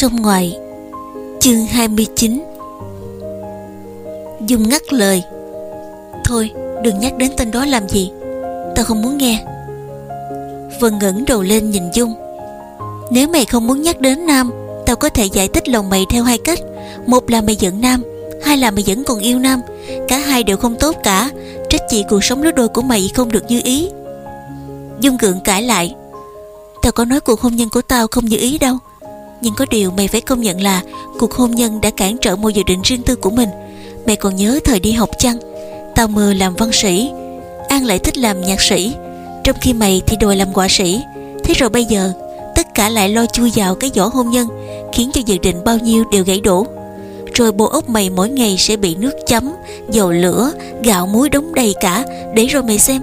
Sông ngoài, Chương 29 Dung ngắt lời. Thôi, đừng nhắc đến tên đó làm gì. Tao không muốn nghe. Vân ngẩng đầu lên nhìn Dung. Nếu mày không muốn nhắc đến Nam, Tao có thể giải thích lòng mày theo hai cách. Một là mày giận Nam, Hai là mày vẫn còn yêu Nam. Cả hai đều không tốt cả. Trách chị cuộc sống lứa đôi của mày không được như ý. Dung gượng cãi lại. Tao có nói cuộc hôn nhân của tao không như ý đâu. Nhưng có điều mày phải công nhận là Cuộc hôn nhân đã cản trở một dự định riêng tư của mình. Mày còn nhớ thời đi học chăng? Tao mơ làm văn sĩ, An lại thích làm nhạc sĩ. Trong khi mày thì đòi làm họa sĩ. Thế rồi bây giờ, Tất cả lại lo chui vào cái vỏ hôn nhân, Khiến cho dự định bao nhiêu đều gãy đổ. Rồi bộ óc mày mỗi ngày sẽ bị nước chấm, Dầu lửa, Gạo muối đóng đầy cả. Để rồi mày xem.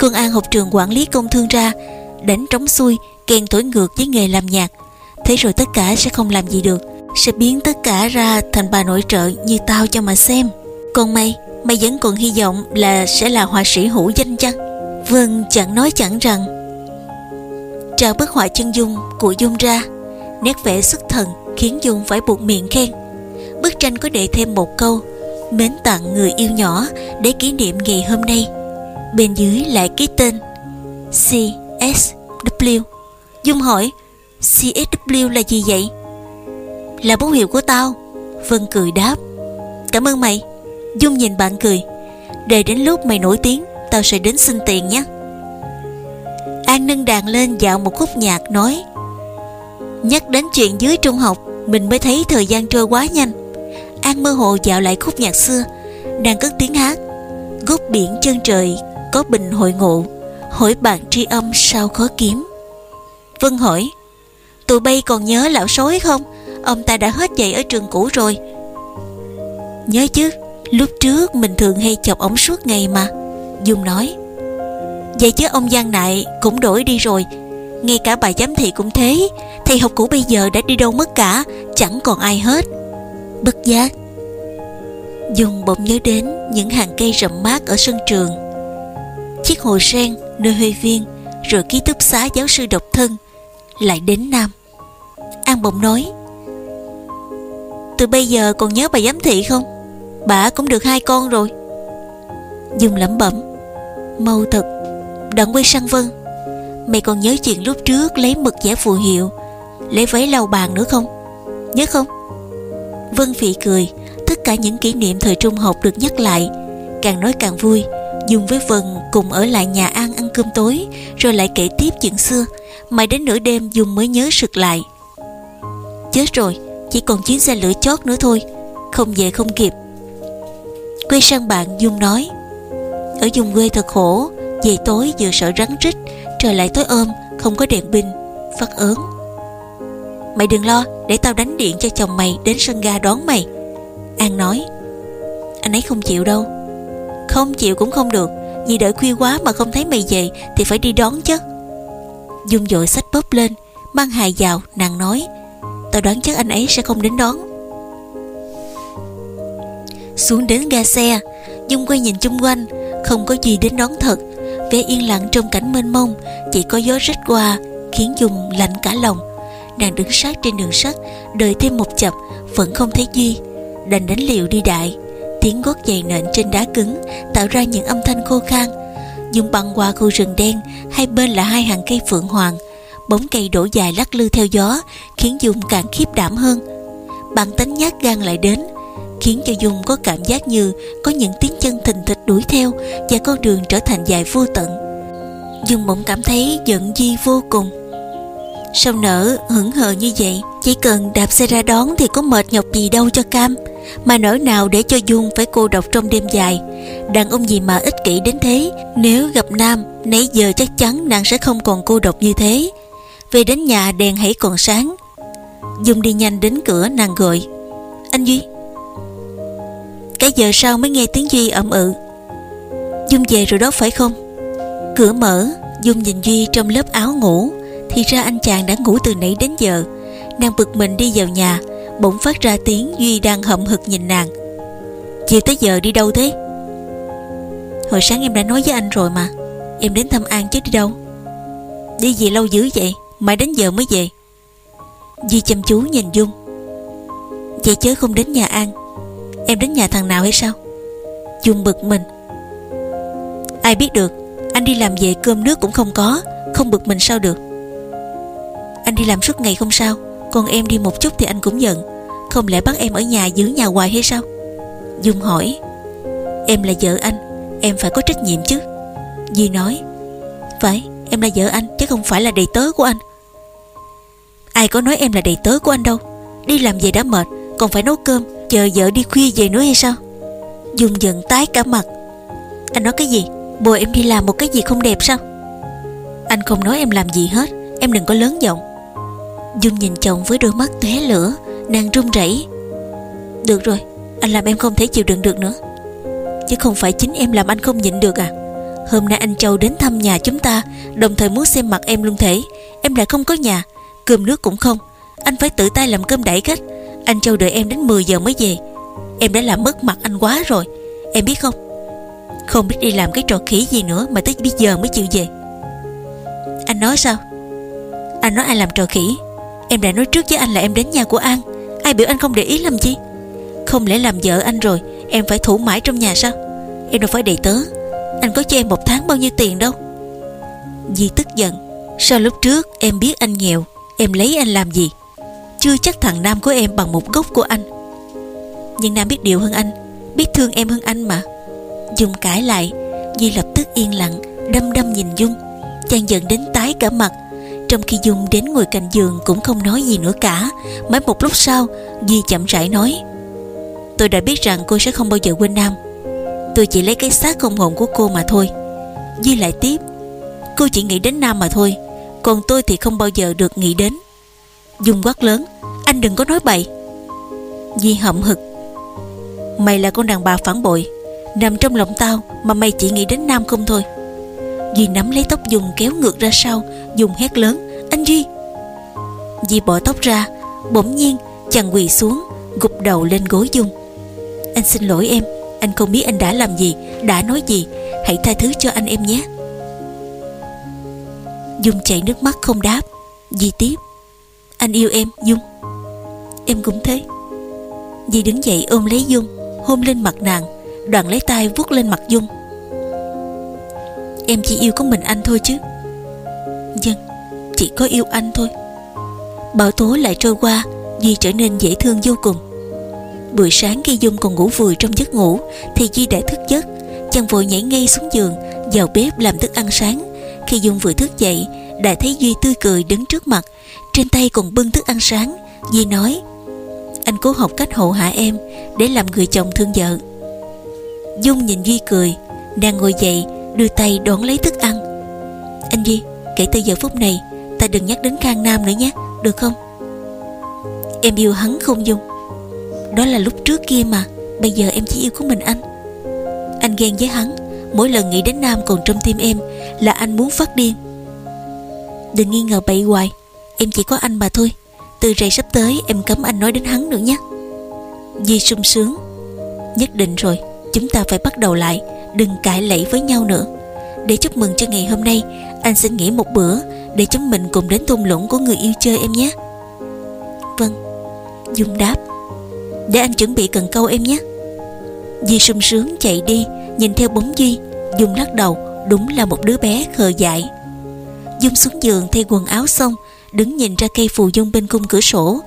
Quân An học trường quản lý công thương ra, Đánh trống xuôi, Kèn thổi ngược với nghề làm nhạc. Thế rồi tất cả sẽ không làm gì được. Sẽ biến tất cả ra thành bà nội trợ Như tao cho mà xem. Còn mày Mày vẫn còn hy vọng là sẽ là họa sĩ hữu danh chăng? Vâng chẳng nói chẳng rằng. Trao bức họa chân dung của Dung ra. Nét vẽ xuất thần Khiến Dung phải buộc miệng khen. Bức tranh có để thêm một câu, Mến tặng người yêu nhỏ Để kỷ niệm ngày hôm nay. Bên dưới lại ký tên CSW Dung hỏi CSW là gì vậy? Là bố hiệu của tao. Vân cười đáp. Cảm ơn mày. Dung nhìn bạn cười. Để đến lúc mày nổi tiếng, Tao sẽ đến xin tiền nhé. An nâng đàn lên dạo một khúc nhạc nói, Nhắc đến chuyện dưới trung học, Mình mới thấy thời gian trôi quá nhanh. An mơ hồ dạo lại khúc nhạc xưa, Đang cất tiếng hát, Gốc biển chân trời Có bình hội ngộ, Hỏi bạn tri âm sao khó kiếm? Vân hỏi Tụi bay còn nhớ lão sói không? Ông ta đã hết dạy ở trường cũ rồi. Nhớ chứ, Lúc trước mình thường hay chọc ổng suốt ngày mà. Dung nói, Vậy chứ ông Giang Nại cũng đổi đi rồi. Ngay cả bà giám thị cũng thế. Thầy học cũ bây giờ đã đi đâu mất cả, Chẳng còn ai hết. Bất giác, Dung bỗng nhớ đến những hàng cây rậm mát ở sân trường. Chiếc hồ sen nơi Huê Viên, Rồi ký túc xá giáo sư độc thân, Lại đến Nam. An bỗng nói. Từ bây giờ còn nhớ bà giám thị không? Bà cũng được hai con rồi. Dung lẩm bẩm. Mau thật, Đặng quay sang Vân. Mày còn nhớ chuyện lúc trước lấy mực vẽ phù hiệu, Lấy váy lau bàn nữa không? Nhớ không? Vân phì cười, Tất cả những kỷ niệm thời trung học được nhắc lại. Càng nói càng vui, Dung với Vân cùng ở lại nhà An ăn cơm tối, Rồi lại kể tiếp chuyện xưa. Mãi đến nửa đêm Dung mới nhớ sực lại. Chết rồi, Chỉ còn chuyến xe lửa chót nữa thôi, Không về không kịp. Quay sang bạn Dung nói, Ở vùng quê thật khổ, Về tối vừa sợ rắn rít, Trời lại tối ôm Không có đèn pin, Phát ớn. Mày đừng lo, Để tao đánh điện cho chồng mày Đến sân ga đón mày, An nói. Anh ấy không chịu đâu. Không chịu cũng không được, Vì đợi khuya quá mà không thấy mày về Thì phải đi đón chứ. Dung dội sách bóp lên, Mang hài vào, nàng nói Tao đoán chắc anh ấy sẽ không đến đón. Xuống đến ga xe, Dung quay nhìn chung quanh, Không có gì đến đón thật. Vẻ yên lặng trong cảnh mênh mông, Chỉ có gió rít qua, Khiến Dung lạnh cả lòng. Nàng đứng sát trên đường sắt, Đợi thêm một chập, Vẫn không thấy Duy Đành đánh liều đi đại. Tiếng gót giày nện trên đá cứng, Tạo ra những âm thanh khô khan. Dung băng qua khu rừng đen, Hai bên là hai hàng cây phượng hoàng. Bóng cây đổ dài lắc lư theo gió, Khiến Dung càng khiếp đảm hơn. Bản tính nhát gan lại đến, khiến cho Dung có cảm giác như có những tiếng chân thình thịch đuổi theo và con đường trở thành dài vô tận. Dung bỗng cảm thấy giận Di vô cùng. Sao nở hững hờ như vậy? Chỉ cần đạp xe ra đón Thì có mệt nhọc gì đâu cho cam. Mà nỗi nào để cho Dung phải cô độc trong đêm dài. Đàn ông gì mà ích kỷ đến thế? Nếu gặp Nam Nãy giờ chắc chắn nàng sẽ không còn cô độc như thế. Về đến nhà, đèn hãy còn sáng. Dung đi nhanh đến cửa, nàng gọi. Anh Duy. Cái giờ sau mới nghe tiếng Duy ậm ừ. Dung về rồi đó, phải không? Cửa mở, Dung nhìn Duy trong lớp áo ngủ. Thì ra anh chàng đã ngủ từ nãy đến giờ. Nàng bực mình đi vào nhà, Bỗng phát ra tiếng Duy đang hậm hực nhìn nàng. Chiều tới giờ đi đâu thế? Hồi sáng em đã nói với anh rồi mà. Em đến thăm An chứ đi đâu? Đi gì lâu dữ vậy? Mãi đến giờ mới về. Di chăm chú nhìn Dung. Vậy chớ không đến nhà An. Em đến nhà thằng nào hay sao? Dung bực mình. Ai biết được, Anh đi làm về cơm nước cũng không có, Không bực mình sao được. Anh đi làm suốt ngày không sao, Còn em đi một chút thì anh cũng giận. Không lẽ bắt em ở nhà giữ nhà hoài hay sao? Dung hỏi. Em là vợ anh, Em phải có trách nhiệm chứ. Di nói. Phải, em là vợ anh chứ không phải là đầy tớ của anh. Ai có nói em là đầy tớ của anh đâu. Đi làm về đã mệt, Còn phải nấu cơm, Chờ vợ đi khuya về nữa hay sao? Dung giận tái cả mặt. Anh nói cái gì? Bồ em đi làm một cái gì không đẹp sao? Anh không nói em làm gì hết, Em đừng có lớn giọng. Dung nhìn chồng với đôi mắt tóe lửa, Nàng run rẩy. Được rồi, Anh làm em không thể chịu đựng được nữa. Chứ không phải chính em làm anh không nhịn được à? Hôm nay anh Châu đến thăm nhà chúng ta, Đồng thời muốn xem mặt em luôn thể. Em lại không có nhà Cơm nước cũng không. Anh phải tự tay làm cơm đẩy khách. Anh Châu đợi em đến 10 giờ mới về. Em đã làm mất mặt anh quá rồi. Em biết không? Không biết đi làm cái trò khỉ gì nữa Mà tới bây giờ mới chịu về. Anh nói sao? Anh nói ai làm trò khỉ? Em đã nói trước với anh là em đến nhà của An. Ai biểu anh không để ý làm chi? Không lẽ làm vợ anh rồi, Em phải thủ mãi trong nhà sao? Em đâu phải đầy tớ. Anh có cho em một tháng bao nhiêu tiền đâu? Di tức giận. Sao lúc trước em biết anh nghèo? Em lấy anh làm gì? Chưa chắc thằng Nam của em bằng một gốc của anh. Nhưng Nam biết điều hơn anh, Biết thương em hơn anh mà. Dung cãi lại Di lập tức yên lặng Đâm đâm nhìn Dung, Chàng giận đến tái cả mặt. Trong khi Dung đến ngồi cạnh giường Cũng không nói gì nữa cả Mấy một lúc sau Di chậm rãi nói, Tôi đã biết rằng cô sẽ không bao giờ quên Nam. Tôi chỉ lấy cái xác không hồn của cô mà thôi. Di lại tiếp, Cô chỉ nghĩ đến Nam mà thôi còn tôi thì không bao giờ được nghĩ đến. Dung quát lớn, Anh đừng có nói bậy. Di hậm hực, Mày là con đàn bà phản bội, Nằm trong lòng tao mà mày chỉ nghĩ đến Nam không thôi. Di nắm lấy tóc Dung kéo ngược ra sau Dùng hét lớn, Anh Di Di bỏ tóc ra, Bỗng nhiên chàng quỳ xuống, Gục đầu lên gối Dung. Anh xin lỗi em, Anh không biết anh đã làm gì, Đã nói gì. Hãy tha thứ cho anh em nhé. Dung chảy nước mắt không đáp. Di tiếp. Anh yêu em, Dung. Em cũng thế. Di đứng dậy ôm lấy Dung, Hôn lên mặt nàng Đoạn lấy tay vuốt lên mặt Dung. Em chỉ yêu có mình anh thôi chứ. Dân, Chỉ có yêu anh thôi. Bão tố lại trôi qua, Di trở nên dễ thương vô cùng. Buổi sáng khi Dung còn ngủ vùi trong giấc ngủ, Thì Di đã thức giấc, Chàng vội nhảy ngay xuống giường, Vào bếp làm thức ăn sáng. Khi Dung vừa thức dậy, Đã thấy Duy tươi cười đứng trước mặt. Trên tay còn bưng thức ăn sáng. Di nói, Anh cố học cách hộ hạ em Để làm người chồng thương vợ. Dung nhìn Duy cười, Nàng ngồi dậy, đưa tay đón lấy thức ăn. Anh Duy, Kể từ giờ phút này, Ta đừng nhắc đến Khang Nam nữa nhé, Được không? Em yêu hắn không, Dung? Đó là lúc trước kia mà, Bây giờ em chỉ yêu có mình anh. Anh ghen với hắn. Mỗi lần nghĩ đến Nam còn trong tim em Là anh muốn phát điên. Đừng nghi ngờ bậy hoài, Em chỉ có anh mà thôi. Từ rày sắp tới, em cấm anh nói đến hắn nữa nhé. Di sung sướng. Nhất định rồi, Chúng ta phải bắt đầu lại, Đừng cãi lẫy với nhau nữa. Để chúc mừng cho ngày hôm nay, Anh xin nghỉ một bữa Để chúng mình cùng đến thung lũng của người yêu chơi em nhé. Vâng Dung đáp. Để anh chuẩn bị cần câu em nhé. Di sung sướng chạy đi, Nhìn theo bóng Duy Dung lắc đầu, Đúng là một đứa bé khờ dại. Dung xuống giường thay quần áo xong, Đứng nhìn ra cây phù dung bên cung cửa sổ.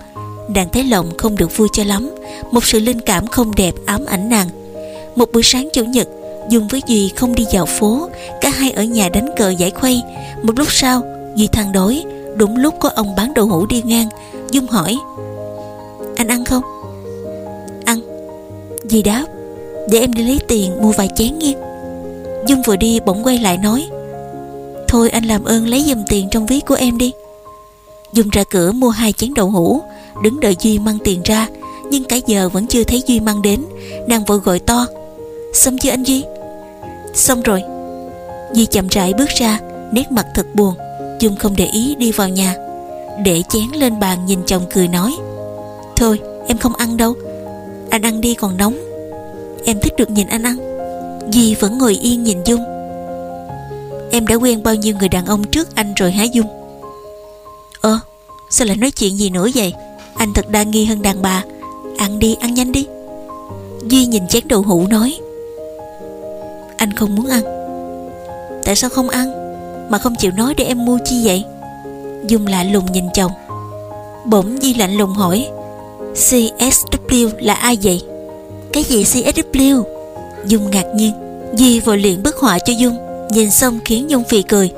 Nàng thấy lòng không được vui cho lắm, Một sự linh cảm không đẹp ám ảnh nàng. Một buổi sáng chủ nhật, Dung với Duy không đi dạo phố, Cả hai ở nhà đánh cờ giải khuây. Một lúc sau, Duy than đói Đúng lúc có ông bán đậu hũ đi ngang. Dung hỏi, Anh ăn không? Ăn. Duy đáp, Để em đi lấy tiền mua vài chén nghe. Dung vừa đi bỗng quay lại nói, Thôi anh làm ơn lấy dùm tiền trong ví của em đi. Dung ra cửa mua hai chén đậu hũ, Đứng đợi Duy mang tiền ra, Nhưng cả giờ vẫn chưa thấy Duy mang đến. Nàng vội gọi to, Xong chưa anh Duy? Xong rồi. Duy chậm rãi bước ra, Nét mặt thật buồn. Dung không để ý đi vào nhà, Để chén lên bàn nhìn chồng cười nói, Thôi, em không ăn đâu, Anh ăn đi còn nóng. Em thích được nhìn anh ăn. Di vẫn ngồi yên nhìn Dung. Em đã quen bao nhiêu người đàn ông trước anh rồi hả Dung? Ơ, Sao lại nói chuyện gì nữa vậy? Anh thật đa nghi hơn đàn bà. Ăn đi ăn nhanh đi. Duy nhìn chén đậu hũ nói. Anh không muốn ăn. Tại sao không ăn? Mà không chịu nói để em mua chi vậy? Dung lạ lùng nhìn chồng. Bỗng Duy lạnh lùng hỏi CSW là ai vậy? Cái gì CSW Dung ngạc nhiên Di vội luyện bức họa cho Dung Nhìn xong khiến Dung phì cười.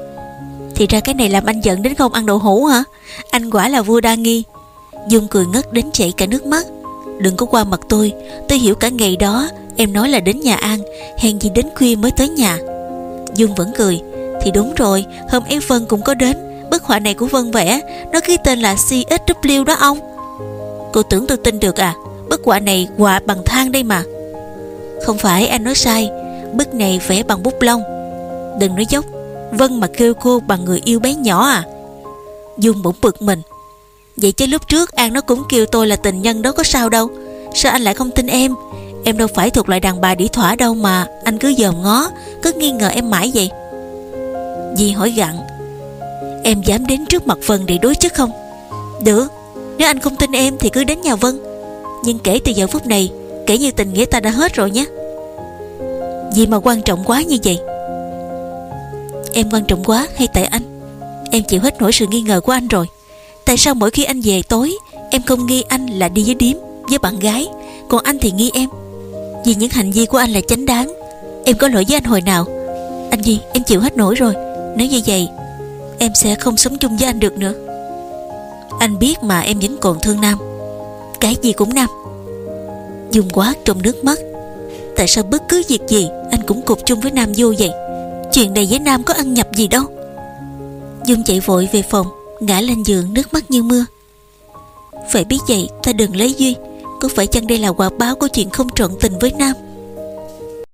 Thì ra cái này làm anh giận đến không ăn đậu hũ hả? Anh quả là vua đa nghi. Dung cười ngất đến chảy cả nước mắt. Đừng có qua mặt tôi Tôi hiểu cả ngày đó Em nói là đến nhà ăn, Hèn gì đến khuya mới tới nhà. Dung vẫn cười. Thì đúng rồi Hôm em Vân cũng có đến Bức họa này của Vân vẽ Nó ghi tên là CSW đó ông. Cô tưởng tôi tin được à Bức họa này họa bằng than đây mà. Không phải anh nói sai, Bức này vẽ bằng bút lông. Đừng nói dốc, Vân mà kêu cô bằng người yêu bé nhỏ à. Dung bỗng bực mình. Vậy chứ lúc trước An nó cũng kêu tôi là tình nhân đó có sao đâu. Sao anh lại không tin em? Em đâu phải thuộc loại đàn bà đĩ thỏa đâu mà Anh cứ dòm ngó, Cứ nghi ngờ em mãi vậy. Di hỏi gặn Em dám đến trước mặt Vân để đối chất không? Được, Nếu anh không tin em thì cứ đến nhà Vân. Nhưng kể từ giờ phút này Kể như tình nghĩa ta đã hết rồi nhé. Gì mà quan trọng quá như vậy. Em quan trọng quá hay tại anh. Em chịu hết nỗi sự nghi ngờ của anh rồi. Tại sao mỗi khi anh về tối, Em không nghi anh là đi với điếm, Với bạn gái? Còn anh thì nghi em. Vì những hành vi của anh là chánh đáng. Em có lỗi với anh hồi nào? Anh gì em chịu hết nổi rồi. Nếu như vậy, Em sẽ không sống chung với anh được nữa. Anh biết mà em vẫn còn thương Nam. Cái gì cũng Nam dung quá trong nước mắt. Tại sao bất cứ việc gì Anh cũng cục chung với Nam vô vậy? Chuyện này với Nam có ăn nhập gì đâu. Dung chạy vội về phòng, Ngã lên giường nước mắt như mưa. Phải biết vậy, ta đừng lấy Duy. Có phải chăng đây là quả báo của chuyện không trọn tình với Nam?